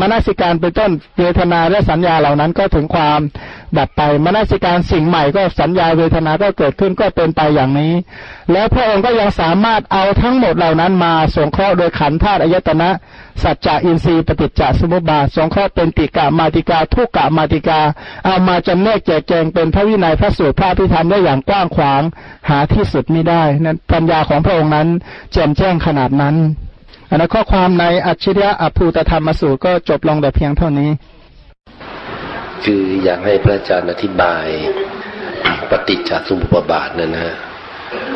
มนสิการเป็นต้นเวทนาและสัญญาเหล่านั้นก็ถึงความดับไปมนสิการสิ่งใหม่ก็สัญญาเวทนาก็เกิดขึ้นก็เป็นไปอย่างนี้ แล้วพระองค์ก็ยังสามารถเอาทั้งหมดเหล่านั้นมาสงเคราะห์โดยขันธ์ธาตุอายตนะ สัจจะอินทรีย์ปฏิจจสมุปบาทสงเคราะห์เป็นติกะมาติกาทุกกะมาติกา เอามาจำแนกแจกแจงเป็นพระวินัยพระสูตรพระพิธรรมได้อย่างกว้างขวางหาที่สุดไม่ได้นั้นปัญญาของพระองค์นั้นแจ่มแจ้งขนาดนั้น อันนั้นข้อความในอัจฉริยะอภูตธรรมสูตรก็จบลงแต่เพียงเท่านี้ คืออยากให้พระอาจารย์อธิบาย ปฏิจจสมุปบาทนี่ยนะฮะ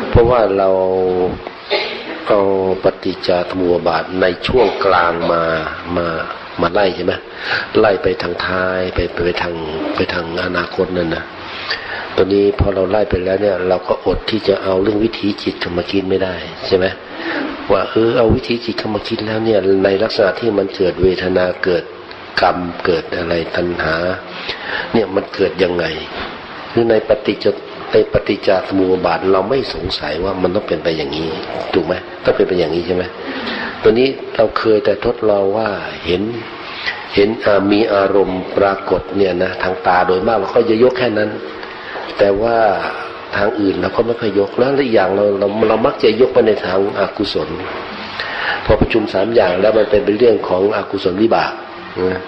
เพราะว่าเราเอาปฏิจจสมุปบาทในช่วงกลางมามามาไล่ใช่ไหมไล่ไปทางท้ายไปไปทางไปทางอนาคตนั่นนะตอนนี้พอเราไล่ไปแล้วเนี่ย เราก็อดที่จะเอาเรื่องวิถีจิตมาคิดไม่ได้ใช่ไหม ว่าเออเอาวิธีจิตเข้ามาคิดแล้วเนี่ยในลักษณะที่มันเกิดเวทนาเกิดกรรมเกิดอะไรตัณหา เนี่ยมันเกิดยังไง คือในปฏิจในปฏิจจสมุปบาทเราไม่สงสัยว่ามันต้องเป็นไปอย่างนี้ถูกไหมต้องเป็นไปอย่างนี้ใช่ไหมตัวนี้เราเคยแต่ทดลองว่าเห็นเห็นมีอารมณ์ปรากฏเนี่ยนะทางตาโดยมากเราก็จะยกแค่นั้น แต่ว่า ทางอื่นเราก็ไม่ค่อยยกแล้วอีกอย่างเราเราเรามักจะยกไปในทางอากุศล พอประชุมสามอย่างแล้วมันเป็นเป็นเรื่องของอกุศลวิบากนะ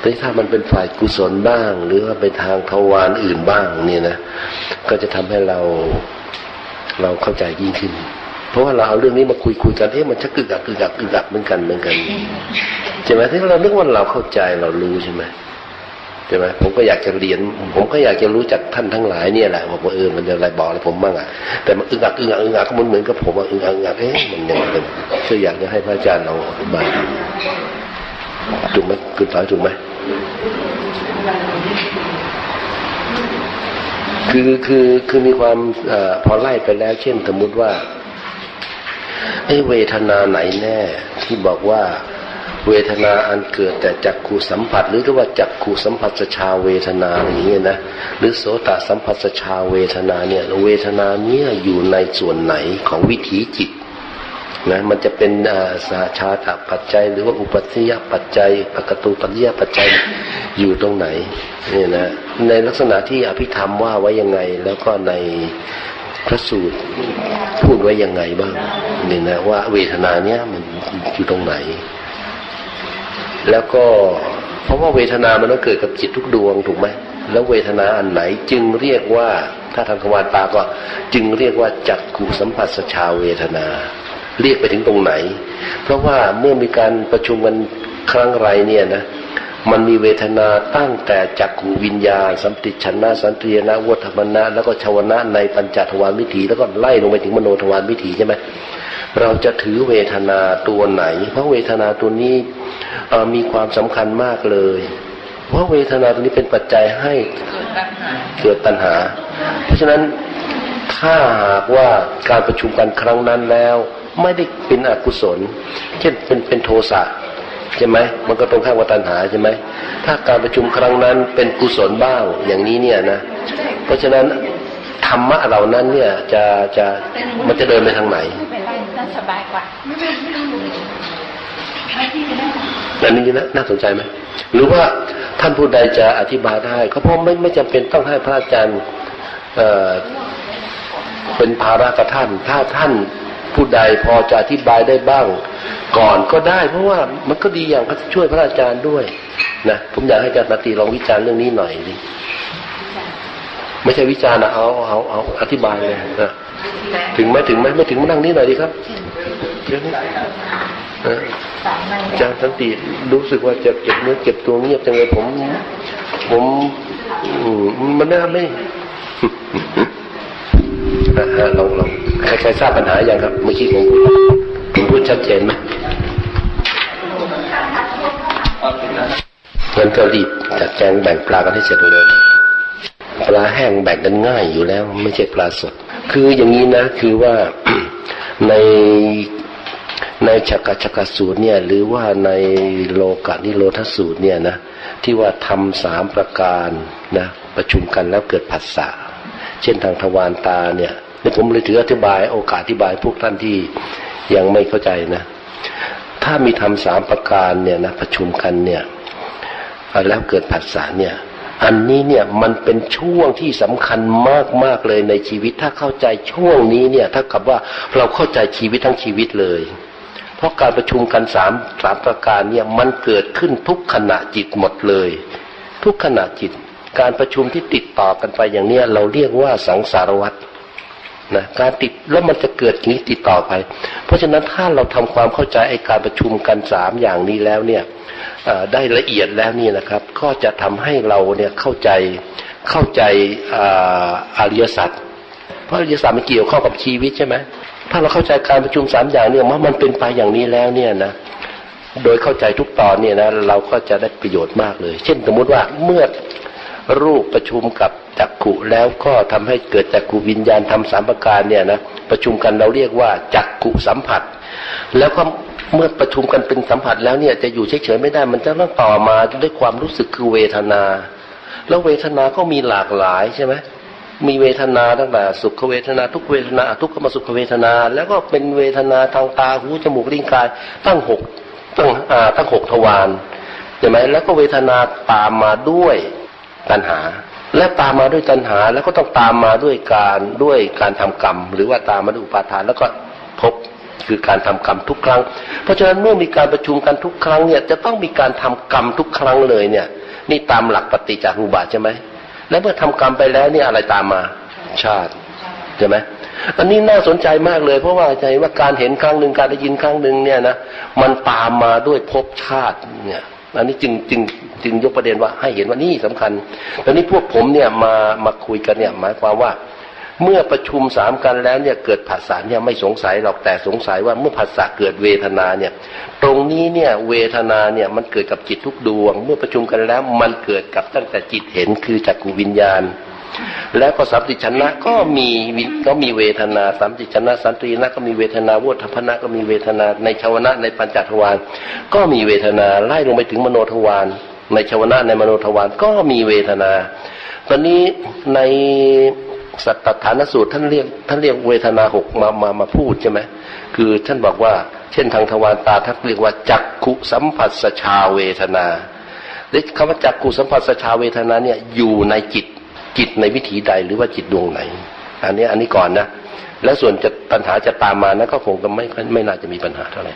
แต่ถ้ามันเป็นฝ่ายกุศลบ้าง หรือว่าไปทางทวารอื่นบ้างเนี่ยนะ ก็จะทำให้เราเราเข้าใจยิ่งขึ้น เพราะว่าเราเอาเรื่องนี้มาคุยคุยกันเอ๊ะมันชักกึกอักกึกอักกึกอักเหมือนกันเหมือนกันใช่ไหมที่เรานึกว่าเราเข้าใจเรารู้ใช่ไหม ช่ไหมผมก็อยากจะเรียน ผมก็อยากจะรู้จักท่านทั้งหลายเนี่ยแหละบอกว่าเออมันจะอะไรบอกอะไรผมบ้างอะแต่มันอึงอักอึงอักอึงอักมันเหมือนกับผมอะอึงอักอึงอักเอ๊ะมันยังไงก็อยากจะให้พระอาจารย์เราอธิบายถูกไหมคุณสายถูกไหมคือคือคือมีความอพอไล่ไปแล้ว เช่นสมมุติว่าไอ้เวทนาไหนแน่ที่บอกว่า เวทนาอันเกิดแต่จักขูสัมผัส หรือว่าจักขูสัมผัสชาเวทนาอย่างเงี้ยนะหรือโสตสัมผัสชาเวทนาเนี่ยเวทนาเนี่ยอยู่ในส่วนไหนของวิถีจิตนะมันจะเป็นสาชาตปัจจัย หรือว่าอุปัติยปัจจัยปกตูปัจจัยปัจจัยอยู่ตรงไหนเนี่ยนะในลักษณะที่อภิธรรมว่าไว้ยังไง แล้วก็ในพระสูตรพูดไว้ยังไงบ้างเนี่ยนะว่าเวทนาเนี้ยมันอยู่ตรงไหน แล้วก็เพราะว่าเวทนามันต้องเกิดกับจิตทุกดวงถูกไหมแล้วเวทนาอันไหนจึงเรียกว่าถ้าทางขวาตาก็จึงเรียกว่าจักขุสัมผัสชาเวทนา เรียกไปถึงตรงไหน เพราะว่าเมื่อมีการประชุมกันครั้งไรเนี่ยนะมันมีเวทนาตั้งแต่จักขูวิญญาสัมติชนะ สันติยนะวัฏมนะ แล้วก็ชาวนะในปัญจทวารวิถีแล้วก็ไล่ลงไปถึงมโนทวารวิถีใช่ไหม เราจะถือเวทนาตัวไหน เพราะเวทนาตัวนี้มีความสำคัญมากเลย เพราะเวทนาตัวนี้เป็นปัจจัยให้เกิดตัณหา เพราะฉะนั้นถ้าหากว่าการประชุมกันครั้งนั้นแล้ว ไม่ได้เป็นอกุศล เช่นเป็นเป็นโทสะใช่ไหมมันก็ตรงข้ามกับตัณหาใช่ไหมถ้าการประชุมครั้งนั้นเป็นกุศลบ้างอย่างนี้เนี่ยนะ เพราะฉะนั้นธรรมะเหล่านั้นเนี่ยจะจะมันจะเดินไปทางไหน นั่นสบายกว่าอันนี้นะน่าสนใจไหมหรือว่าท่านผู้ใดจะอธิบายได้ก็เพราะไม่ไม่จำเป็นต้องให้พระอาจารย์เเป็นภาระกับท่าน ถ้าท่านผู้ใดพอจะอธิบายได้บ้าง ก่อนก็ได้ เพราะว่ามันก็ดีอย่างช่วยพระอาจารย์ด้วยนะผมอยากให้อาจารย์นาตีลองวิจารณ์เรื่องนี้หน่อยดิไม่ใช่วิจารณ์นะเอาเอาเอาอธิบายเลยนะ ถึงไหมถึงไหมไม่ถึงมานั่งนี่หน่อยดีครับเดี๋ยวนี้อาจารย์สันติรู้สึกว่าจะเก็บเนื้อเก็บตัวเงียบจังเลยผม ผมมันน่าไม่ลองลองใครใครทราบปัญหาอย่างครับ เมื่อกี้ผมผมพูดชัดเจนไหมงั้นก็รีบจัดแจงแบ่งปลากันให้เสร็จเลยปลาแห้งแบ่งกันง่ายอยู่แล้ว ไม่ใช่ปลาสด คืออย่างนี้นะคือว่าในในจักรจักสูตรเนี่ยหรือว่าในโลกานิโรธสูตรเนี่ยนะที่ว่าทำสามประการนะประชุมกันแล้วเกิดผัสสะเช่นทางทวารตาเนี่ยนี่ผมเลยถืออธิบายโอกาสอธิบายพวกท่านที่ยังไม่เข้าใจนะ ถ้ามีทำสามประการเนี่ยนะประชุมกันเนี่ยแล้วเกิดผัสสะเนี่ย อันนี้เนี่ยมันเป็นช่วงที่สำคัญมากมากเลยในชีวิต ถ้าเข้าใจช่วงนี้เนี่ยถ้ากับว่าเราเข้าใจชีวิตทั้งชีวิตเลย เพราะการประชุมกันสามสามประการเนี่ยมันเกิดขึ้นทุกขณะจิตหมดเลย ทุกขณะจิต การประชุมที่ติดต่อกันไปอย่างเนี้ยเราเรียกว่าสังสารวัตร นะการติดแล้วมันจะเกิดอย่างนี้ติดต่อไป เพราะฉะนั้นถ้าเราทำความเข้าใจไอ้การประชุมกันสามอย่างนี้แล้วเนี่ยได้ละเอียดแล้วนี่นะครับ ก็จะทำให้เราเนี่ยเข้าใจเข้าใจอริยสัจเพราะอริยสัจมันเกี่ยวข้องกับชีวิตใช่ไหมถ้าเราเข้าใจการประชุมสามอย่างเนี่ยว่ามันเป็นไปอย่างนี้แล้วเนี่ยนะโดยเข้าใจทุกตอนเนี่ยนะเราก็จะได้ประโยชน์มากเลย เช่นสมมติว่าเมื่อ รูปประชุมกับจักขุแล้วก็ทำให้เกิดจักขุวิญญาณทำสามประการเนี่ยนะประชุมกันเราเรียกว่าจักขุสัมผัส แล้วก็เมื่อประชุมกันเป็นสัมผัสแล้วเนี่ยจะอยู่เฉยๆไม่ได้มันจะต้องต่อมาด้วยความรู้สึกคือเวทนา แล้วเวทนาก็มีหลากหลายใช่ไหมมีเวทนาตั้งแต่สุขเวทนาทุกเวทนาทุกขมสุขเวทนา แล้วก็เป็นเวทนาทางตาหูจมูกลิ้นกายตั้งหกตั้งอ่าตั้งหกทวารใช่ไหมแล้วก็เวทนาตามมาด้วย ตัณหา และตามมาด้วยตัณหา แล้วก็ต้องตามมาด้วยการด้วยการทำกรรม หรือว่าตามมาด้วยอุปาทานแล้วก็พบคือการทำกรรมทุกครั้ง เพราะฉะนั้นเมื่อมีการประชุมกันทุกครั้งเนี่ยจะต้องมีการทำกรรมทุกครั้งเลยเนี่ย นี่ตามหลักปฏิจจสมุปบาทใช่ไหมและเมื่อทำกรรมไปแล้วเนี่ยอะไรตามมาชาติใช่ไหมอันนี้น่าสนใจมากเลย เพราะว่าใจว่าการเห็นครั้งหนึ่งการได้ยินครั้งหนึ่งเนี่ยนะมันตามมาด้วยภพชาติเนี่ย อันนี้จึงจึงจึงยกประเด็นว่าให้เห็นว่านี่สำคัญ ตอนนี้พวกผมเนี่ยมามาคุยกันเนี่ยหมายความว่า เมื่อประชุมสามกันแล้วเนี่ยเกิดผัสสะเนี่ยไม่สงสัยหรอกแต่สงสัยว่าเมื่อผัสสะเกิดเวทนาเนี่ยตรงนี้เนี่ยเวทนาเนี่ยมันเกิดกับจิตทุกดวง เมื่อประชุมกันแล้วมันเกิดกับตั้งแต่จิตเห็นคือจักรวิญญาณ แล้วก็สัมติชนะก็มีก็มีเวทนาสัมติชนะ สันตินะก็มีเวทนาวุฒพนะก็มีเวทนา ในชาวนะในปัญจทวารก็มีเวทนาไล่ลงไปถึงมโนทวารในชาวนะในมโนทวารก็มีเวทนา ตอนนี้ในสัตตฐานสูตรท่านเรียกท่านเรียกเวทนาหกมามามาพูดใช่ไหมคือท่านบอกว่า เช่นทางทวารตาท่านเรียกว่าจักขุสัมผัสชาเวทนาคำว่าจักขุสัมผัสชาเวทนาเนี่ยอยู่ในจิต จิตในวิถีใดหรือว่าจิตดวงไหน อันนี้อันนี้ก่อนนะ แล้วส่วนจะปัญหาจะตามมานะก็คงจะไม่ไม่น่าจะมีปัญหาเท่าไหร่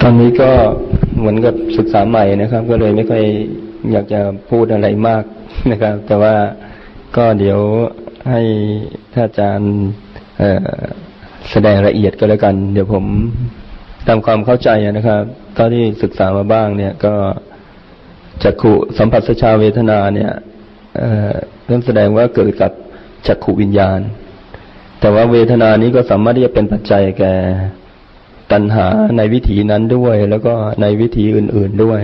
ตอนนี้ก็เหมือนกับศึกษาใหม่นะครับ ก็เลยไม่ค่อยอยากจะพูดอะไรมากนะครับ แต่ว่าก็เดี๋ยวให้ท่านอาจารย์แสดงละเอียดก็แล้วกัน เดี๋ยวผมตามความเข้าใจนะครับ ตอนที่ศึกษามาบ้างเนี่ยก็ จักขุสัมผัสชาเวทนาเนี่ยเริ่มแสดงว่าเกิดกับจักขุวิญญาณ แต่ว่าเวทนานี้ก็สามารถที่จะเป็นปัจจัยแก่ตัณหาในวิถีนั้นด้วย แล้วก็ในวิถีอื่น ๆด้วย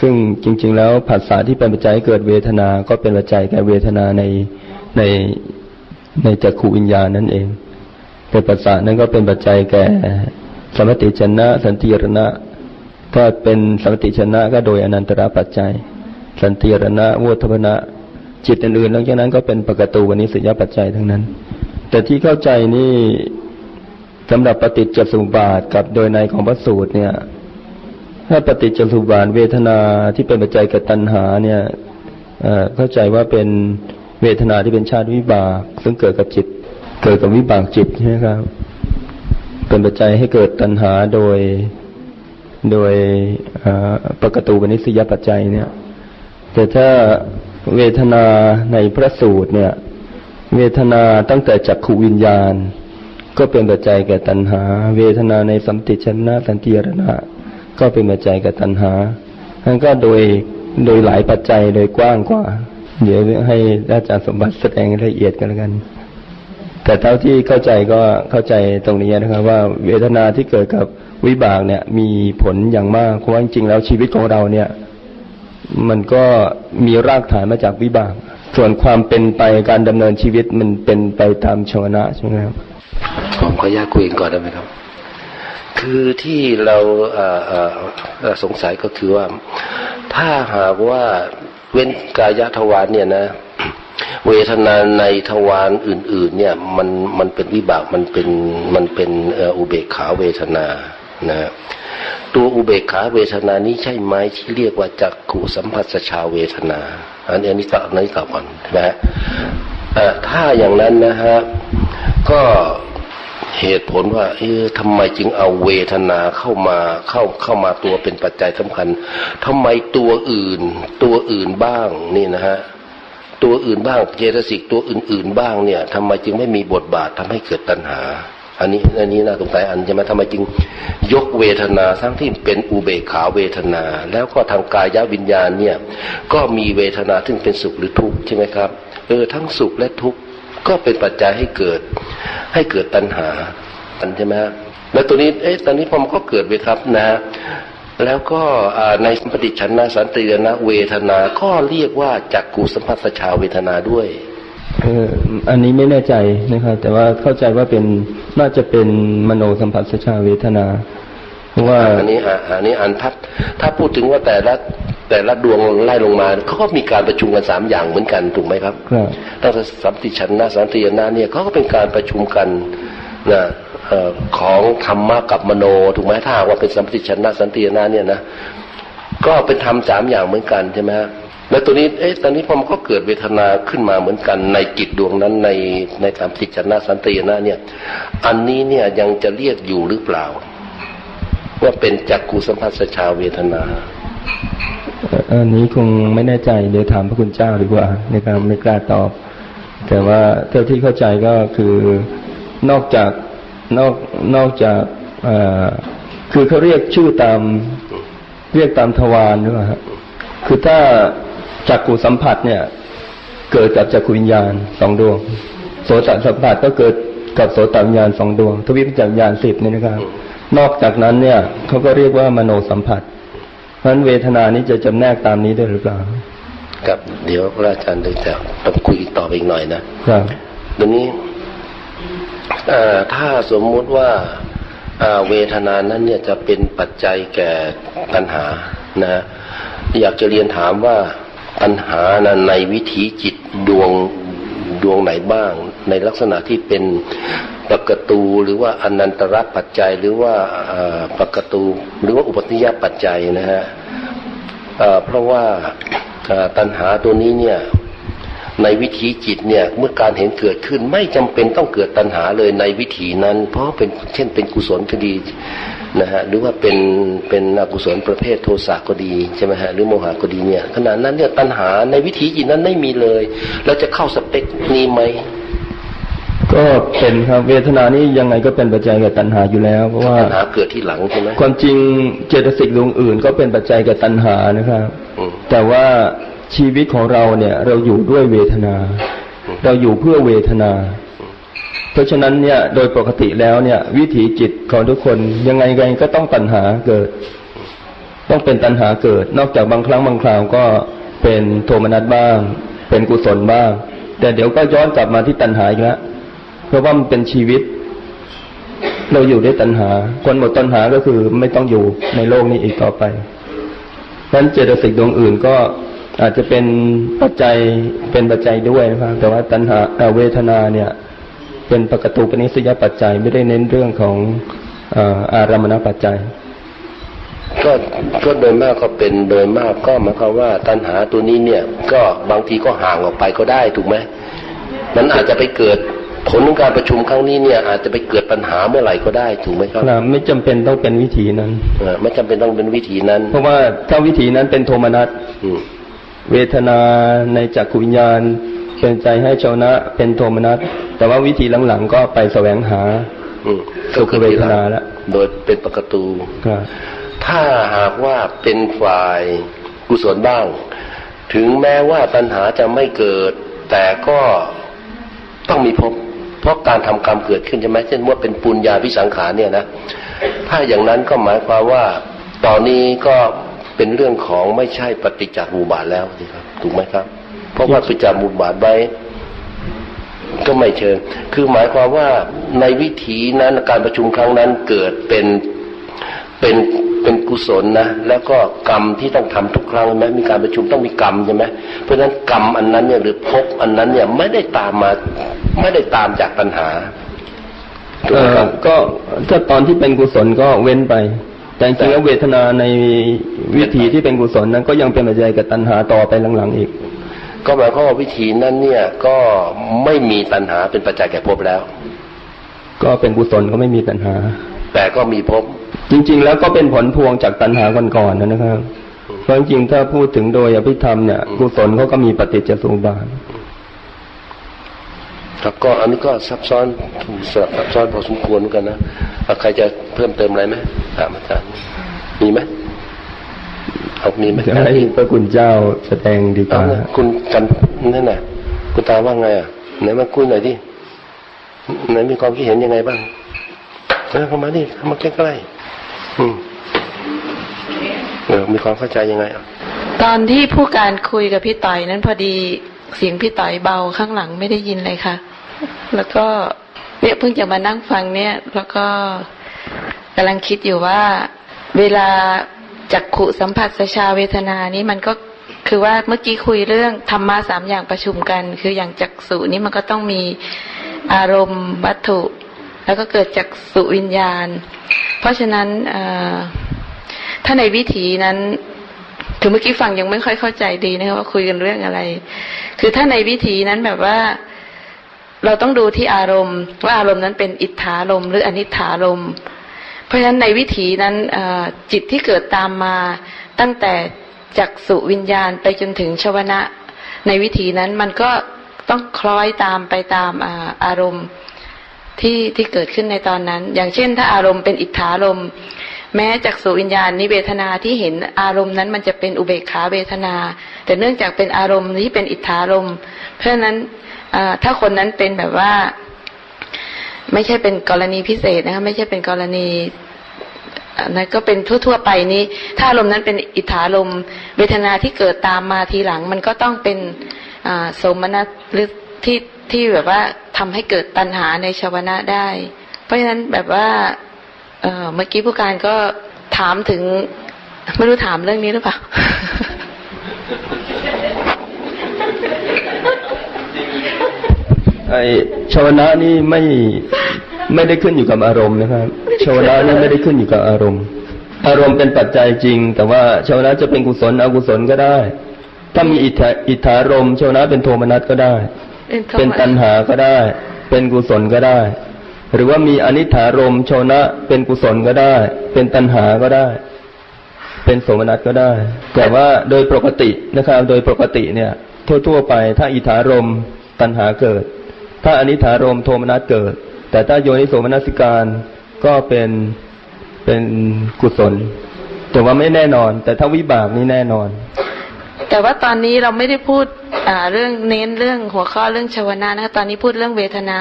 ซึ่งจริง ๆ แล้วผัสสะที่เป็นปัจจัยเกิดเวทนา ก็เป็นปัจจัยแก่เวทนาในในในจักขุวิญญาณนั่นเองเป็นปัสสะนั้นก็เป็นปัจจัยแก่สมติชนะสันติรณะ ถ้าเป็นสัมติชนะก็โดยอนันตระปัจจัย สันติรณะวุฒพนะจิตอื่นๆหลังจากนั้นก็เป็นปกตูวันนี้สัญญาปัจจัยทั้งนั้น แต่ที่เข้าใจนี่สำหรับปฏิจจสมุปบาทกับโดยในของพระสูตรเนี่ย ถ้าปฏิจจสมุปบาทเวทนาที่เป็นปัจจัยกับตัณหาเนี่ยเข้าใจว่าเป็นเวทนาที่เป็นชาติวิบาก ซึ่งเกิดกับจิต เกิดกับวิบากจิตใช่ไหมครับ เป็นปัจจัยให้เกิดตัณหาโดย โดยปกตูปนิสยปัจจัยเนี่ย แต่ถ้าเวทนาในพระสูตรเนี่ย เวทนาตั้งแต่จักขวิญญาณ ก็เป็นปัจจัยแก่ตัณหา เวทนาในสัมติชนะสันติรณะก็เป็นปัจจัยแก่ตัณหาทั้นก็โดยโดยหลายปัจจัยโดยกว้างกว่า เดี๋ยวให้อาจารย์สมบัติแสดงละเอียดกันแล้วกัน แต่เท่าที่เข้าใจก็เข้าใจตรงนี้นะครับว่าเวทนาที่เกิดกับ วิบากเนี่ยมีผลอย่างมากเพราะว่าจริงๆแล้วชีวิตของเราเนี่ย มันก็มีรากฐานมาจากวิบาก ส่วนความเป็นไปการดำเนินชีวิตมันเป็นไปตามชวนะใช่ไหมครับผมขออนุญาตคุยก่อนได้ไหมครับ คือที่เราสงสัยก็คือว่า ถ้าหากว่าเว้นกายทวารเนี่ยนะ เวทนาในทวารอื่น ๆ เนี่ยมันมันเป็นวิบากมันเป็นมันเป็นอุเบกขาเวทนา นะตัวอุเบกขาเวทนานี้ใช่ไหมที่เรียกว่าจักขุสัมผัสชาเวทนา อันนี้อันนี้ต่ออันนี้ต่อก่อนนะถ้าอย่างนั้นนะฮะก็เหตุผลว่าเออทำไมจึงเอาเวทนาเข้ามาเข้าเข้ามาตัวเป็นปัจจัยสำคัญทำไมตัวอื่น ตัวอื่นบ้างนี่นะฮะตัวอื่นบ้างเจตสิกตัวอื่น ๆ บ้างเนี่ยทำไมจึงไม่มีบทบาททำให้เกิดตัณหา อันนี้อันนี้น่าสงสัยอันใช่ไหมทำไมจึงยกเวทนาทั้งที่เป็นอุเบกขาเวทนา แล้วก็ทางกายวิญญาณเนี่ยก็มีเวทนาซึ่งเป็นสุขหรือทุกข์ใช่ไหมครับเออทั้งสุขและทุกข์ก็เป็นปัจจัยให้เกิด ให้เกิดตัณหาอันใช่ไหมแล้วตัวนี้เอ๊ะตอนนี้พอมันก็เกิดไปครับนะ แล้วก็ในสัมปติชนะสันตินะเวทนาก็เรียกว่าจักกูสัมผัสชาเวทนาด้วย เอออันนี้ไม่แน่ใจนะครับ แต่ว่าเข้าใจว่าเป็นน่าจะเป็นมโนสัมผัสชาเวทนาเพราะว่าอันนี้อันนี้อันทัดถ้าพูดถึงว่าแต่ละแต่ละดวงไล่ลงมาเขาก็มีการประชุมกันสามอย่างเหมือนกันถูกไหมครับครับตั้งแต่สัมติชันนะสันติยนาเนี่ยเขาก็เป็นการประชุมกันนะของธรรมะกับมโนถูกไหมถ้าว่าเป็นสัมติชันนะสันติยนาเนี่ยนะก็เป็นธรรมสามอย่างเหมือนกันใช่ไหม แล้วตัวนี้เอ๊ะตอนนี้พอมันก็เกิดเวทนาขึ้นมาเหมือนกันในจิตดวงนั้นในในสัมติชนนะสันติยนาเนี่ย อันนี้เนี่ยยังจะเรียกอยู่หรือเปล่า ว่าเป็นจักกุสัมผัสชาเวทนา อันนี้คงไม่แน่ใจเดี๋ยวถามพระคุณเจ้าดีกว่าในการไม่กล้าตอบ แต่ว่าเท่าที่เข้าใจก็คือนอกจากนอกนอกจากคือเขาเรียกชื่อตามเรียกตามทวารหรือเปล่าคือถ้า จักกุสัมผัสเนี่ย เกิดกับจักกุวิญญาณสองดวง โสตสัมผัสก็เกิดกับโสตวิญญาณสองดวง ทวิปจักรญาณสิบนี่นะครับ นอกจากนั้นเนี่ยเขาก็เรียกว่ามโนสัมผัส เพราะฉะนั้นเวทนานี้จะจำแนกตามนี้ได้หรือเปล่ากับเดี๋ยวพระอาจารย์จะต้องคุยต่อไปอีกหน่อยนะครับทีนี้ถ้าสมมุติว่าเวทนานั้นเนี่ยจะเป็นปัจจัยแก่ปัญหานะ อยากจะเรียนถามว่า ปัญหานะในวิถีจิตดวงดวงไหนบ้าง ในลักษณะที่เป็นปกตูหรือว่าอนันตรปัจจัยหรือว่าปกตูหรือว่าอุปนิยปัจจัยนะฮะเพราะว่าตัณหาตัวนี้เนี่ยในวิถีจิตเนี่ยเมื่อการเห็นเกิดขึ้นไม่จำเป็นต้องเกิดตัณหาเลยในวิถีนั้น เพราะเป็นเช่นเป็นกุศลก็ดี นะฮะหรือว่าเป็นเป็นอกุศลประเภทโทสะก็ดีใช่ไหมฮะหรือโมหะก็ดีเนี่ยขณะนั้นเนี่ยตัณหาในวิถีจิตนั้นไม่มีเลย เราจะเข้าสเปคนี้ไหมก็เป็นครับเวทนานี้ยังไงก็เป็นปัจจัยแก่ตัณหาอยู่แล้ว เพราะว่าตัณหาเกิดที่หลังใช่ไหมความจริงเจตสิกดวงอื่น ก็เป็นปัจจัยแก่ตัณหานะครับแต่ว่าชีวิตของเราเนี่ยเราอยู่ด้วยเวทนา เราอยู่เพื่อเวทนา เพราะฉะนั้นเนี่ยโดยปกติแล้วเนี่ย วิถีจิตของทุกคนยังไงไงก็ต้องตัณหาเกิด ต้องเป็นตัณหาเกิด นอกจากบางครั้งบางคราวก็เป็นโทมนัสบ้าง เป็นกุศลบ้าง แต่เดี๋ยวก็ย้อนกลับมาที่ตัณหาอีกแล้วเพราะว่ามันเป็นชีวิต เราอยู่ด้วยตัณหา คนหมดตัณหาก็คือไม่ต้องอยู่ในโลกนี้อีกต่อไปเพราะฉะนั้นเจตสิกดวงอื่นก็อาจจะเป็นปัจจัยเป็นปัจจัยด้วยนะครับแต่ว่าตัณหาเวทนาเนี่ย เป็นปกตูปนิสยปัจจัยไม่ได้เน้นเรื่องของอารามณปัจจัย ก็ก็โดยมากก็เป็นโดยมากก็หมายความว่าตัณหาตัวนี้เนี่ย ก็บางทีก็ห่างออกไปก็ได้ถูกไหมมันอาจจะไปเกิดผลของการประชุมครั้งนี้เนี่ยอาจจะไปเกิดปัญหาเมื่อไหร่ก็ได้ถูกไหมครับไม่จำเป็นต้องเป็นวิธีนั้นไม่จำเป็นต้องเป็นวิธีนั้น เพราะว่าถ้าวิธีนั้นเป็นโทมนัสเวทนาในจักรวิญญาณ เป็นใจให้ชาวนะเป็นโทมนัสแต่ว่าวิธีหลังๆก็ไปแสวงหาสุขเวทนาแล้วโดยเป็นปกตูถ้าหากว่าเป็นฝ่ายกุศลบ้าง ถึงแม้ว่าตัณหาจะไม่เกิด แต่ก็ต้องมีพบเพราะการทำกรรมเกิดขึ้นใช่ไหมเช่นว่าเป็นปุญญาพิสังขารเนี่ยนะถ้าอย่างนั้นก็หมายความว่าตอนนี้ก็ เป็นเรื่องของไม่ใช่ปฏิจจสมุปบาทแล้วสิครับ ถูกไหมครับ เพราะว่าปฏิจจสมุปบาทไว้ก็ไม่เชิง คือหมายความว่าในวิถีนั้นการประชุมครั้งนั้นเกิดเป็นเป็นเป็นกุศลนะ แล้วก็กรรมที่ต้องทำทุกครั้งใช่ไหมมีการประชุมต้องมีกรรมใช่ไหมเพราะฉะนั้นกรรมอันนั้นเนี่ยหรือภพอันนั้นเนี่ยไม่ได้ตามมาไม่ได้ตามจากตัณหาก็ถ้าตอนที่เป็นกุศลก็เว้นไป แต่จริงๆแล้วเวทนาในวิถีที่เป็นกุศลนั้น ก็ยังเป็นปัจจัยกับตัณหาต่อไปหลังๆอีก ก็หมายความว่าวิธีนั้นเนี่ยก็ไม่มีตัณหาเป็นปัจจัยแก่ภพแล้ว ก็เป็นกุศลก็ไม่มีตัณหา แต่ก็มีภพจริง ๆ แล้วก็เป็นผลพวงจากตัณหาก่อนๆนะครับเพราะจริงๆถ้าพูดถึงโดยอภิธรรมเนี่ยกุศลเขาก็มีปฏิจจสมุปบาท ครับก็อันนี้ก็ซับซ้อนซับซ้อนพอสมควรเหมือนกันนะเอาใครจะเพิ่มเติมอะไรไหมถามอาจารย์มีไหมเอามีไหมจะให้พระคุณเจ้าแสดงดีกเอาว่านะคุณกันนั่นน่ะคุณตาว่าไงอะไหนมาคุยหน่อยดิไหนมีความคิดเห็นยังไงบ้างเออเข้ามาดิเข้ามาใกล้ๆอืมเออมีความเข้าใจยังไงอะตอนที่ผู้การคุยกับพี่ต่อยนั้นพอดีเสียงพี่ต่อยเบาข้างหลังไม่ได้ยินเลยค่ะ แล้วก็เนี่ยเพิ่งจะมานั่งฟังเนี่ย แล้วก็กำลังคิดอยู่ว่า เวลาจักขุสัมผัสสชาเวทนานี้มันก็คือว่าเมื่อกี้คุยเรื่องธรรมะสามอย่างประชุมกัน คืออย่างจักสุนี้มันก็ต้องมีอารมณ์วัตถุ แล้วก็เกิดจากสุวิญญาณ เพราะฉะนั้นถ้าในวิถีนั้นคือเมื่อกี้ฟังยังไม่ค่อยเข้าใจดีนะครับว่าคุยกันเรื่องอะไร คือถ้าในวิถีนั้นแบบว่า เราต้องดูที่อารมณ์ ว่าอารมณ์นั้นเป็นอิทธารมหรืออนิถารมเพราะฉะนั้นในวิถีนั้นจิตที่เกิดตามมา ตั้งแต่จากสุวิญญาณไปจนถึงชวนะ ในวิถีนั้นมันก็ต้องคล้อยตามไปตามอารมณ์ที่ที่เกิดขึ้นในตอนนั้น อย่างเช่น ถ้าอารมณ์เป็นอิทธารมแม้จากสุวิญญาณนิเวทนาที่เห็นอารมณ์นั้นมันจะเป็นอุเบกขาเวทนา แต่เนื่องจากเป็นอารมณ์ที่เป็นอิทธารมเพราะฉะนั้น ถ้าคนนั้นเป็นแบบว่า ไม่ใช่เป็นกรณีพิเศษนะคะไม่ใช่เป็นกรณีนั้นก็เป็นทั่ว ๆ ไปนี้ ถ้าอารมนั้นเป็นอิทธารมเวทนาที่เกิดตามมาทีหลัง มันก็ต้องเป็นสมนัตหรือที่ที่แบบว่าทำให้เกิดตัณหาในชาวนะได้ เพราะฉะนั้นแบบว่าเออเมื่อกี้ผู้การก็ถามถึงไม่รู้ถามเรื่องนี้หรือเปล่า ไอชาวนะนี่ไม่ไม่ได้ขึ้นอยู่กับอารมณ์นะครับชาวนะนี่ไม่ได้ขึ้นอยู่กับอารมณ์ อารมณ์เป็นปัจจัยจริง แต่ว่าชาวนะจะเป็นกุศลอกุศลก็ได้ ถ้ามีอิทธาอิทธารมชาวนะเป็นโทมนัสก็ได้ เป็นตัณหาก็ได้ เป็นกุศลก็ได้ หรือว่ามีอนิถารมชาวนะเป็นกุศลก็ได้ เป็นตัณหาก็ได้ เป็นโสมนัสก็ได้ แต่ว่าโดยปกตินะครับ โดยปกติเนี่ย ทั่ว ๆ ไปถ้าอิทธารมตัณหาเกิด ถ้าอนิถารมณ์โทมนัสเกิด แต่ถ้าโยนิโสมนัสิการก็เป็นเป็นกุศล แต่ว่าไม่แน่นอน แต่ถ้าวิบากนี่แน่นอน แต่ว่าตอนนี้เราไม่ได้พูดอ่าเรื่องเน้นเรื่องหัวข้อเรื่องชาวนะนะคะตอนนี้พูดเรื่องเวทนา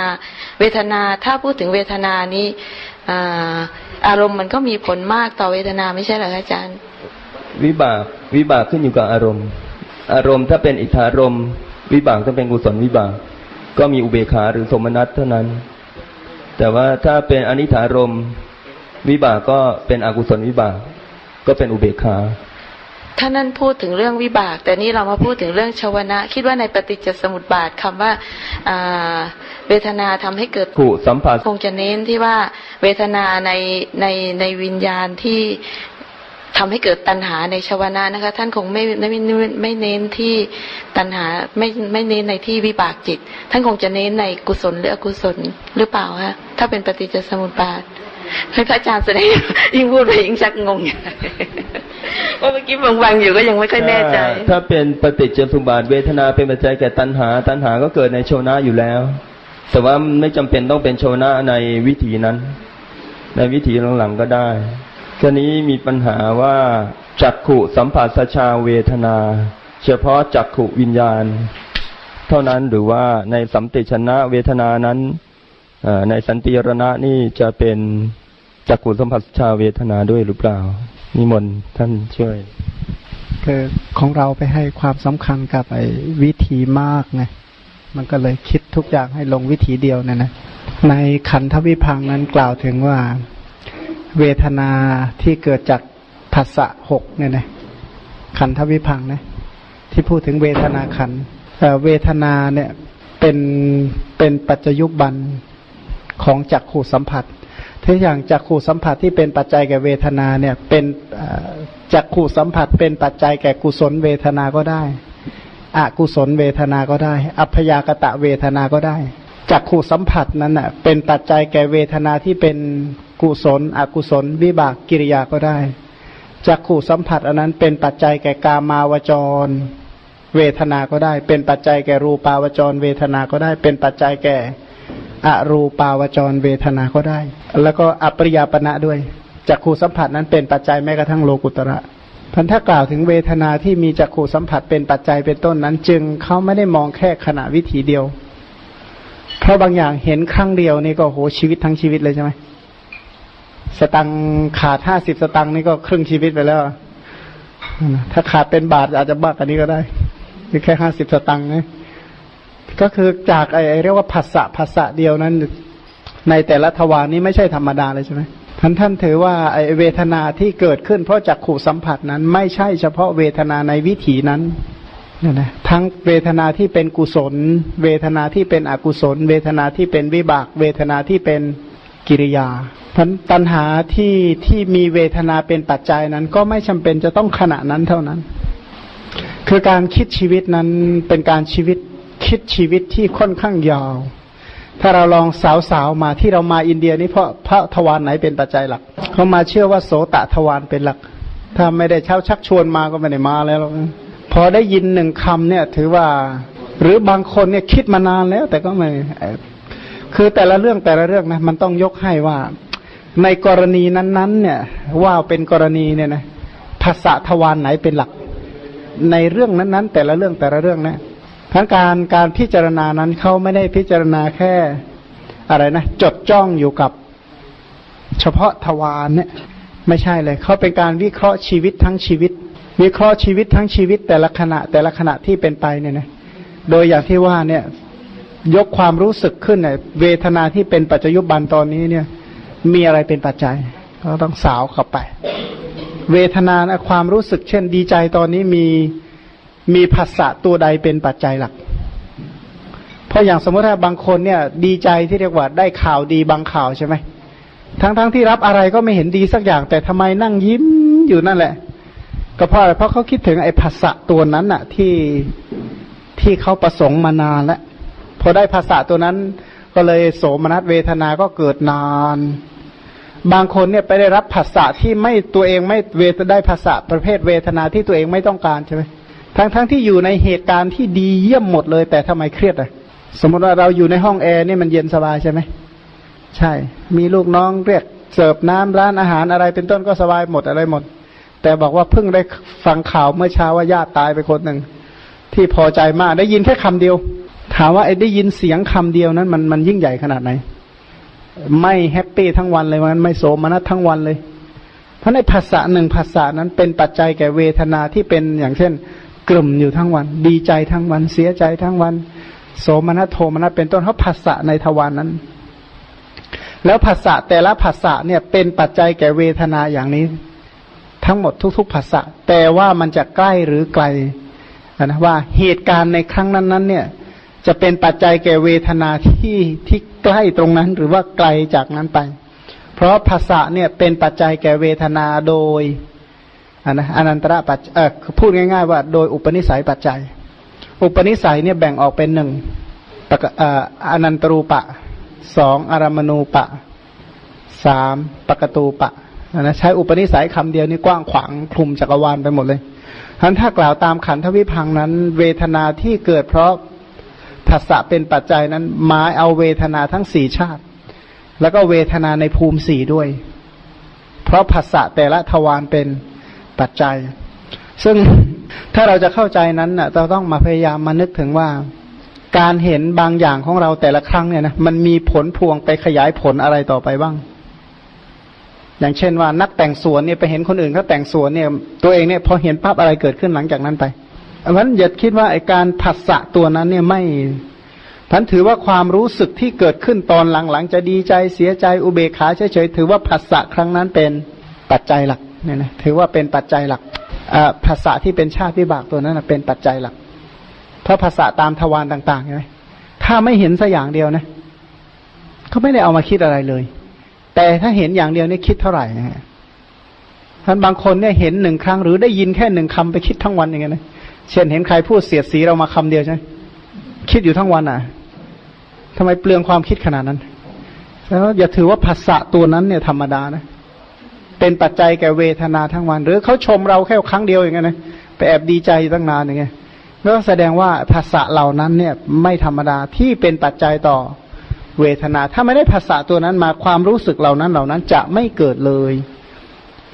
เวทนาถ้าพูดถึงเวทนานี้อ่าอารมณ์มันก็มีผลมากต่อเวทนาไม่ใช่เหรอคะอาจารย์ วิบากวิบากขึ้นอยู่กับอารมณ์ อารมณ์ถ้าเป็นอิทธารมณ์วิบากต้องเป็นกุศลวิบาก ก็มีอุเบกขาหรือสมนัตเท่านั้น แต่ว่าถ้าเป็นอนิถารมณ์วิบากก็เป็นอกุศลวิบาก ก็เป็นอุเบกขาถ้านั่นพูดถึงเรื่องวิบาก แต่นี่เรามาพูดถึงเรื่องชาวนะ คิดว่าในปฏิจจสมุปบาทคำว่าอ่าเวทนาทำให้เกิดผูสัมผัสคงจะเน้นที่ว่าเวทนาในในในวิญญาณที่ ทำให้เกิดตัณหาในชาวนะนะคะ ท่านคงไม่ไม่ไม่ไม่เน้นที่ตัณหาไม่ไม่เน้นในที่วิบากจิต ท่านคงจะเน้นในกุศลหรืออกุศลหรือเปล่าคะถ้าเป็นปฏิจจสมุปบาทให้พระอาจารย์แสดงยิ่งพูดไปยิ่งชักงงเพราเมื่อกี้ฟังๆอยู่ก็ยังไม่ค่อยแน่ใจ ถ้าเป็นปฏิจจสมุปบาทเวทนาเป็นปัจจัยแก่ตัณหา ตัณหาก็เกิดในโชนะอยู่แล้ว แต่ว่าไม่จำเป็นต้องเป็นโชนะในวิถีนั้น ในวิถีหลังๆก็ได้ ทีนี้มีปัญหาว่าจักขุสัมผัสชาเวทนา เฉพาะจักขุวิญญาณ เท่านั้นหรือว่าในสัมติชนะเวทนานั้นในสันติรณะนี่จะเป็นจักขุสัมผัสชาเวทนาด้วยหรือเปล่านิมนต์ท่านช่วยคือของเราไปให้ความสำคัญกับไอ้วิธีมากไงมันก็เลยคิดทุกอย่างให้ลงวิธีเดียวเนี่ยนะในขันธวิพังนั้นกล่าวถึงว่า เวทนาที่เกิดจากผัสสะหกเนี่ยนะขันธวิพังนะที่พูดถึงเวทนาขันเวทนาเนี่ยเป็นเป็นปัจจยุบันของจักขู่สัมผัสถ้าอย่างจักขู่สัมผัสที่เป็นปัจจัยแก่เวทนาเนี่ย เป็นจักขู่สัมผัส เป็นปัจจัยแก่กุศลเวทนาก็ได้อกุศลเวทนาก็ได้ อัพยากตะเวทนาก็ได้ จักขู่สัมผัสนั้นอะ เป็นปัจจัยแก่เวทนาที่เป็นกุศล อกุศล วิบากกิริยาก็ได้จักขู่สัมผัสอันนั้นเป็นปัจจัยแก่กามาวจร เวทนาก็ได้ เป็นปัจจัยแก่รูปาวจร เวทนาก็ได้ เป็นปัจจัยแก่อรูปาวจรเวทนาก็ได้ แล้วก็อปริยาปณะด้วยจักขู่สัมผัสนั้นเป็นปัจจัยแม้กระทั่งโลกุตระพันธะกล่าวถึงเวทนาที่มีจักขู่สัมผัสเป็นปัจจัยเป็นต้นนั้น จึงเขาไม่ได้มองแค่ขณะวิถีเดียว เพราะบางอย่างเห็นครั้งเดียวนี่ก็โหชีวิตทั้งชีวิตเลยใช่ไหมสตังขาดห้าสิบสตังนี่ก็ครึ่งชีวิตไปแล้ว ถ้าขาดเป็นบาทอาจจะบ้ากอันนี้ก็ได้แค่ห้าสิบสตังค์นะก็คือจากไอ้เรียกว่าภาษะภาษะเดียวนั้น ในแต่ละทวารนี้ไม่ใช่ธรรมดาเลยใช่ไหมท่านท่านถือว่าไอ้เวทนาที่เกิดขึ้นเพราะจากขู่สัมผัสนั้นไม่ใช่เฉพาะเวทนาในวิถีนั้น นี่นะทั้งเวทนาที่เป็นกุศล เวทนาที่เป็นอกุศล เวทนาที่เป็นวิบาก เวทนาที่เป็นกิริยาพันตัณหาที่ที่มีเวทนาเป็นปัจจัยนั้น ก็ไม่จำเป็นจะต้องขณะนั้นเท่านั้น คือการคิดชีวิตนั้นเป็นการชีวิตคิดชีวิตที่ค่อนข้างยาว ถ้าเราลองสาวๆมาที่เรามาอินเดียนี่เพราะพระทวารไหนเป็นปัจจัยหลัก เขามาเชื่อว่าโสตทวารเป็นหลัก ถ้าไม่ได้เช่าชักชวนมาก็ไม่ได้มาแล้ว พอได้ยินหนึ่งคำเนี่ย ถือว่า หรือบางคนเนี่ยคิดมานานแล้ว แต่ก็ไม่คือแต่ละเรื่องแต่ละเรื่องนะมันต้องยกให้ว่า ในกรณีนั้น ๆ เนี่ย ว่าเป็นกรณีเนี่ยนะภาษาทวารไหนเป็นหลัก ในเรื่องนั้น ๆ แต่ละเรื่องแต่ละเรื่องนะทั้งการการพิจารณานั้นเขาไม่ได้พิจารณาแค่ อะไรนะจดจ้องอยู่กับ เฉพาะทวารเนี่ย ไม่ใช่เลยเขาเป็นการวิเคราะห์ชีวิตทั้งชีวิต วิเคราะห์ชีวิตทั้งชีวิตแต่ละขณะแต่ละขณะที่เป็นไปเนี่ยนะโดยอย่างที่ว่าเนี่ยยกความรู้สึกขึ้นเนี่ยเวทนาที่เป็นปัจจยุบันตอนนี้เนี่ย มีอะไรเป็นปัจจัย ก็ต้องสาวเข้าไป เวทนานความรู้สึกเช่น ดีใจตอนนี้มีมีภาษะตัวใดเป็นปัจจัยหลัก เพราะอย่างสมมติถ้าบางคนเนี่ย ดีใจที่เรียกว่าได้ข่าวดีบางข่าวใช่ไหมทั้งๆทที่รับอะไรก็ไม่เห็นดีสักอย่าง แต่ทำไมนั่งยิ้มอยู่นั่นแหละ ก็เพราะอะไรเพราะเขาคิดถึงไอ้ภาษะตัวนั้นอะที่ที่เขาประสงค์มานานแล้วพอได้ภาษาตัวนั้น ก็เลยโสมนัสเวทนาก็เกิดนาน บางคนเนี่ยไปได้รับภาษาที่ไม่ตัวเองไม่เวทได้ภาษาประเภทเวทนาที่ตัวเองไม่ต้องการใช่ไหมทั้งๆทที่อยู่ในเหตุการณ์ที่ดีเยี่ยมหมดเลย แต่ทำไมเครียดอะ สมมติว่าเราอยู่ในห้องแอร์นี่มันเย็นสบายใช่ไหมใช่ มีลูกน้องเรียกเสิร์ฟน้ำร้านอาหารอะไรเป็นต้นก็สบายหมดอะไรหมด แต่บอกว่าเพิ่งได้ฟังข่าวเมื่อเช้าว่าญาติตายไปคนหนึ่งที่พอใจมากได้ยินแค่คำเดียว ถามว่าไอ้ได้ยินเสียงคำเดียวนั้นมันมันยิ่งใหญ่ขนาดไหน ไม่ happy ทั้งวันเลยมันไม่โสมนัสทั้งวันเลย เพราะในผัสสะหนึ่งผัสสะนั้นเป็นปัจจัยแก่เวทนาที่เป็นอย่างเช่น กลุ่มอยู่ทั้งวัน ดีใจทั้งวันเสียใจทั้งวัน โสมนัสโทมนัสเป็นต้นเพราะผัสสะในทวารนั้น แล้วผัสสะแต่ละผัสสะเนี่ยเป็นปัจจัยแก่เวทนาอย่างนี้ ทั้งหมดทุกๆภาษะแต่ว่ามันจะใกล้หรือไกลนะว่าเหตุการณ์ในครั้งนั้นๆ เนี่ย จะเป็นปัจจัยแก่เวทนาที่ที่ใกล้ตรงนั้น หรือว่าไกลจากนั้นไป เพราะภาษะเนี่ยเป็นปัจจัยแก่เวทนาโดยอันนะอนันตระปัจเออพูดง่าย ๆ ว่าโดยอุปนิสัยปัจจัย อุปนิสัยเนี่ยแบ่งออกเป็นหนึ่งอนันตรูปะสองอารามณูปะสามปกตูปะ นะใช้อุปนิสัยคำเดียวนี่กว้างขวางคลุมจักรวาลไปหมดเลยท่านถ้ากล่าวตามขันธวิพังนั้น เวทนาที่เกิดเพราะผัสสะเป็นปัจจัยนั้นหมายเอาเวทนาทั้งสี่ชาติ แล้วก็เวทนาในภูมิสี่ด้วย เพราะผัสสะแต่ละทวารเป็นปัจจัย ซึ่งถ้าเราจะเข้าใจนั้นน่ะเราต้องมาพยายามมานึกถึงว่า การเห็นบางอย่างของเราแต่ละครั้งเนี่ยนะมันมีผลพวงไปขยายผลอะไรต่อไปบ้าง อย่างเช่นว่านักแต่งสวนเนี่ยไปเห็นคนอื่นเขาแต่งสวนเนี่ย ตัวเองเนี่ยพอเห็นภาพอะไรเกิดขึ้นหลังจากนั้นไปเพราะฉะนั้นอย่าคิดว่าไอการผัสสะตัวนั้นเนี่ยไม่พันถือว่าความรู้สึกที่เกิดขึ้นตอนหลังๆ จะดีใจเสียใจอุเบกขาเฉยๆถือว่าภาษะครั้งนั้นเป็นปัจจัยหลักเนี่ยนะถือว่าเป็นปัจจัยหลักภาษาที่เป็นชาติวิบากตัวนั้นเป็นปัจจัยหลัก เพราะภาษาตามทวารต่างๆใช่ไหมถ้าไม่เห็นสัอย่างเดียวนะเขาไม่ได้เอามาคิดอะไรเลย แต่ถ้าเห็นอย่างเดียวนี่คิดเท่าไหร่นะฮะท่านบางคนเนี่ยเห็นหนึ่งครั้ง หรือได้ยินแค่หนึ่งคำไปคิดทั้งวันอย่างเงี้ยนะเช่นเห็นใครพูดเสียดสีเรามาคำเดียวใช่ไหมคิดอยู่ทั้งวันอะทำไมเปลืองความคิดขนาดนั้น แล้วอย่าถือว่าภาษาตัวนั้นเนี่ยธรรมดานะ เป็นปัจจัยแก่เวทนาทั้งวัน หรือเขาชมเราแค่ครั้งเดียวอย่างเงี้ยนะไปแอบดีใจตั้งนานอย่างเงี้ยก็แสดงว่าภาษาเหล่านั้นเนี่ย ไม่ธรรมดาที่เป็นปัจจัยต่อ เวทนา ถ้าไม่ได้ภาษาตัวนั้นมาความรู้สึกเหล่านั้นเหล่านั้นจะไม่เกิดเลย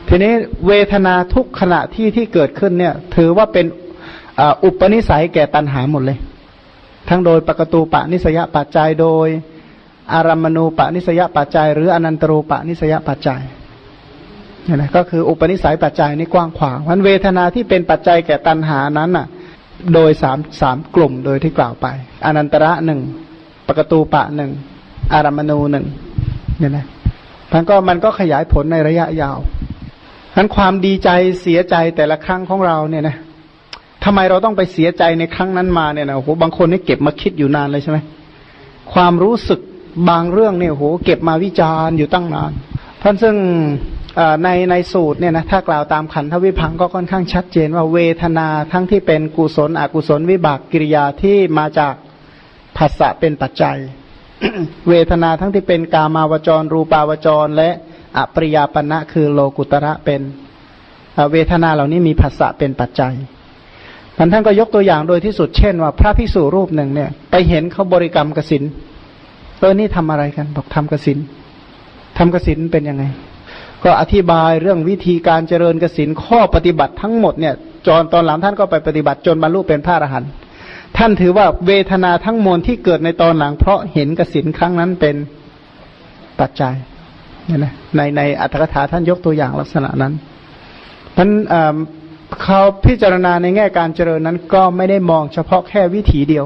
ทีนี้เวทนาทุกขณะที่ที่เกิดขึ้นเนี่ย ถือว่าเป็นอุปนิสัยแก่ตัณหาหมดเลย ทั้งโดยปกตูปะนิสยปัจจัยโดย อารัมมณูปะนิสยปัจจัย หรืออนันตรูปะนิสยปัจจัยนี่นะก็คืออุปนิสัยปัจจัยนี่กว้างขวางวันเวทนาที่เป็นปัจจัยแก่ตัณหานั้นอะ โดยสามสามกลุ่มโดยที่กล่าวไป อนันตระหนึ่ง ปกตูปะหนึ่งอารัมณูหนึ่งเนี่ยนะมันก็มันก็ขยายผลในระยะยาวนั้นความดีใจเสียใจแต่ละครั้งของเราเนี่ยนะทำไมเราต้องไปเสียใจในครั้งนั้นมาเนี่ยนะโอ้โหบางคนนี่เก็บมาคิดอยู่นานเลยใช่ไหมความรู้สึกบางเรื่องเนี่ยโอ้โหเก็บมาวิจารณ์อยู่ตั้งนานท่านซึ่งในในสูตรเนี่ยนะถ้ากล่าวตามขันธวิพังก็ค่อนข้างชัดเจนว่าเวทนาทั้งที่เป็นกุศลอกุศลวิบากกิริยาที่มาจาก ภาษะเป็นปัจจัย เวทนาทั้งที่เป็นกามาวจร รูปาวจร และอปริยาปณะคือโลกุตระเป็นเวทนาเหล่านี้มีภาษะเป็นปัจจัยท่านท่านก็ยกตัวอย่างโดยที่สุดเช่นว่า พระพิสุรูปหนึ่งเนี่ย ไปเห็นเขาบริกรรมกสินเออนี่ทำอะไรกัน บอกทำกสินทำกสินเป็นยังไง ก็อธิบายเรื่องวิธีการเจริญกสินข้อปฏิบัติทั้งหมดเนี่ยจนตอนหลังท่านก็ไปปฏิบัติจนบรรลุเป็นพระอรหันต์ ท่านถือว่าเวทนาทั้งมวลที่เกิดในตอนหลัง เพราะเห็นกสินครั้งนั้นเป็นปัจจัยเนี่ยนะในในอัตถกถาท่านยกตัวอย่างลักษณะนั้นท่านเขาพิจารณาในแง่การเจริญนั้นก็ไม่ได้มองเฉพาะแค่วิถีเดียว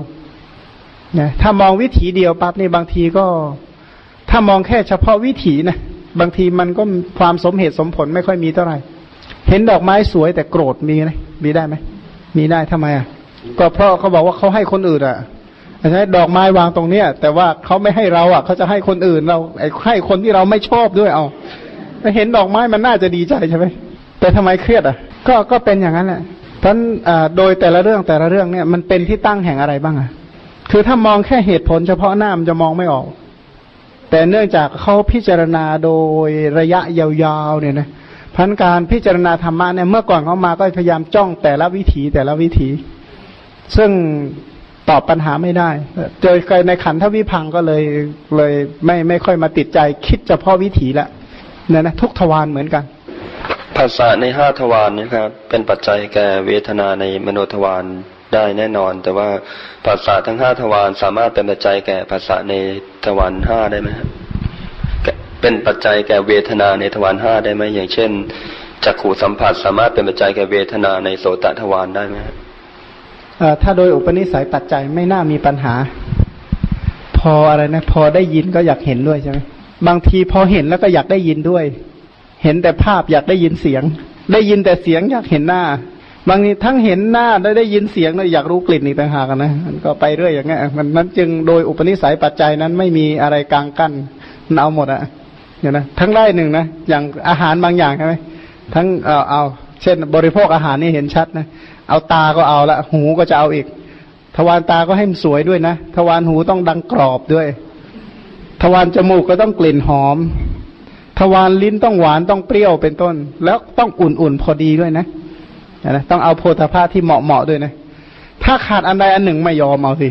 นะถ้ามองวิถีเดียวปั๊บนี่บางทีก็ ถ้ามองแค่เฉพาะวิถีนะบางทีมันก็ความสมเหตุสมผลไม่ค่อยมีเท่าไหร่ เห็นดอกไม้สวยแต่โกรธมีไหมมีได้ไหมมีได้ทำไมอะ ก็เพราะเขาบอกว่าเขาให้คนอื่นอะใช่ดอกไม้วางตรงเนี้ย แต่ว่าเขาไม่ให้เราอะเขาจะให้คนอื่นเราไอ้ให้คนที่เราไม่ชอบด้วยเอาเห็นดอกไม้มันน่าจะดีใจใช่ไหมแต่ทำไมเครียดอะ ก็ก็เป็นอย่างนั้นแหละเพราะโดยแต่ละเรื่องแต่ละเรื่องเนี่ยมันเป็นที่ตั้งแห่งอะไรบ้างอะคือถ้ามองแค่เหตุผลเฉพาะหน้ามันจะมองไม่ออก แต่เนื่องจากเขาพิจารณาโดยระยะยาวๆเนี่ยนะพันการพิจารณาธรรมะเนี่ยเมื่อก่อนเขามาก็พยายามจ้องแต่ละวิถีแต่ละวิถี ซึ่งตอบปัญหาไม่ได้ เจอในขันทวิพังก็เลยเลยไม่ไม่ค่อยมาติดใจ คิดเฉพาะวิถีละเนี่ยนะทุกทวารเหมือนกัน ภาษาในห้าทวารนี่ครับ เป็นปัจจัยแก่เวทนาในมโนทวารได้แน่นอน แต่ว่าภาษาทั้งห้าทวารสามารถเป็นปัจจัยแก่ภาษาในทวารห้าได้ไหมครับเป็นปัจจัยแก่เวทนาในทวารห้าได้ไหมอย่างเช่นจักขู่สัมผัสสามารถเป็นปัจจัยแก่เวทนาในโสตทวารได้ไหมครับ ถ้าโดยอุปนิสัยปัจจัยไม่น่ามีปัญหา พออะไรนะ พอได้ยินก็อยากเห็นด้วยใช่ไหมบางทีพอเห็นแล้วก็อยากได้ยินด้วย เห็นแต่ภาพอยากได้ยินเสียง ได้ยินแต่เสียงอยากเห็นหน้า บางทีทั้งเห็นหน้าได้ได้ยินเสียงแล้วอยากรู้กลิ่นอีกต่างหากนะมันก็ไปเรื่อยอย่างเงี้ยมันนั้นจึงโดยอุปนิสัยปัจจัยนั้นไม่มีอะไรกลางกั้นเอาหมดอะเนี่ยนะทั้งได้หนึ่งนะอย่างอาหารบางอย่างใช่ไหมทั้งเอาเอาเช่น บริโภคอาหารนี่เห็นชัดนะ เอาตาก็เอาละ หูก็จะเอาอีก ทวารตาก็ให้มันสวยด้วยนะ ทวารหูต้องดังกรอบด้วย ทวารจมูกก็ต้องกลิ่นหอม ทวารลิ้นต้องหวานต้องเปรี้ยวเป็นต้น แล้วต้องอุ่นๆพอดีด้วยนะนะต้องเอาโพธาภาที่เหมาะๆด้วยนะ ถ้าขาดอันใดอันหนึ่งไม่ยอมเอาสิ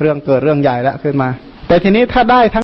เรื่องเกิดเรื่องใหญ่แล้วขึ้นมา แต่ทีนี้ถ้าได้ทั้ง